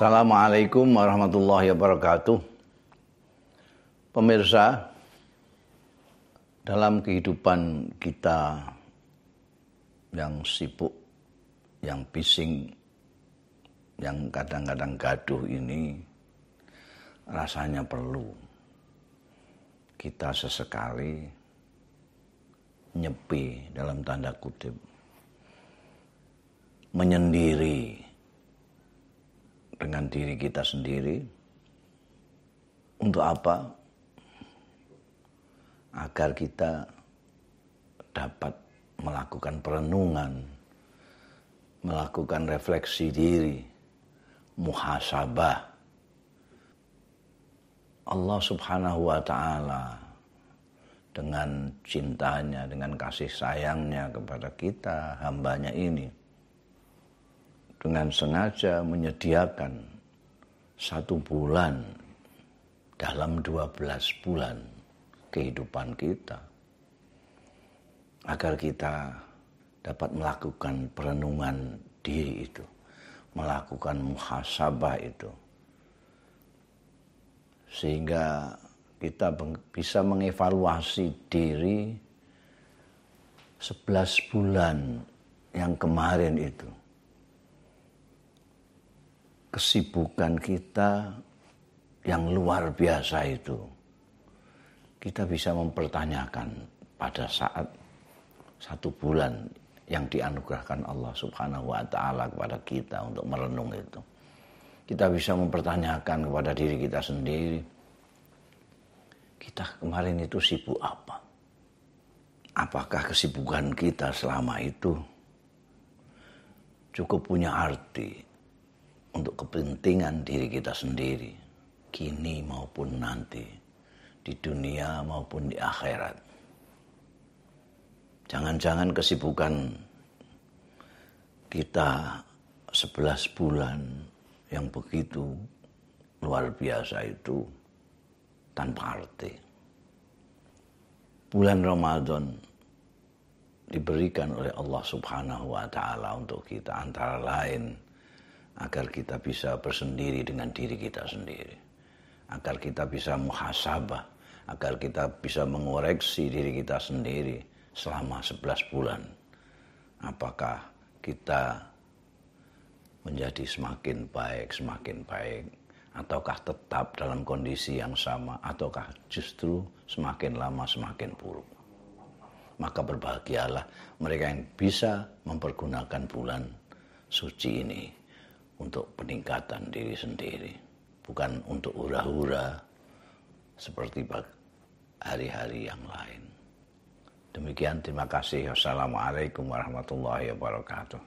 Assalamualaikum warahmatullahi wabarakatuh. Pemirsa, dalam kehidupan kita yang sibuk, yang bising, yang kadang-kadang gaduh ini rasanya perlu kita sesekali nyepi dalam tanda kutip menyendiri dengan diri kita sendiri. Untuk apa? Agar kita dapat melakukan perenungan, melakukan refleksi diri, muhasabah. Allah Subhanahu wa taala dengan cintanya, dengan kasih sayangnya kepada kita, hambanya ini dengan sengaja menyediakan satu bulan dalam dua belas bulan kehidupan kita agar kita dapat melakukan perenungan diri itu melakukan muhasabah itu sehingga kita bisa mengevaluasi diri sebelas bulan yang kemarin itu kesibukan kita yang luar biasa itu, kita bisa mempertanyakan pada saat satu bulan yang dianugerahkan Allah Subhanahu wa taala kepada kita untuk merenung itu. Kita bisa mempertanyakan kepada diri kita sendiri, kita kemarin itu sibuk apa? Apakah kesibukan kita selama itu cukup punya arti untuk kepentingan diri kita sendiri, kini maupun nanti, di dunia maupun di akhirat. Jangan-jangan kesibukan kita sebelas bulan yang begitu luar biasa itu tanpa arti. Bulan Ramadan diberikan oleh Allah Subhanahu wa taala untuk kita antara lain agar kita bisa bersendiri dengan diri kita sendiri. Agar kita bisa muhasabah, agar kita bisa mengoreksi diri kita sendiri selama 11 bulan. Apakah kita menjadi semakin baik, semakin baik, ataukah tetap dalam kondisi yang sama, ataukah justru semakin lama semakin buruk. Maka berbahagialah mereka yang bisa mempergunakan bulan suci ini untuk peningkatan diri sendiri, bukan untuk hura-hura seperti hari-hari yang lain. Demikian terima kasih. Wassalamualaikum warahmatullahi wabarakatuh.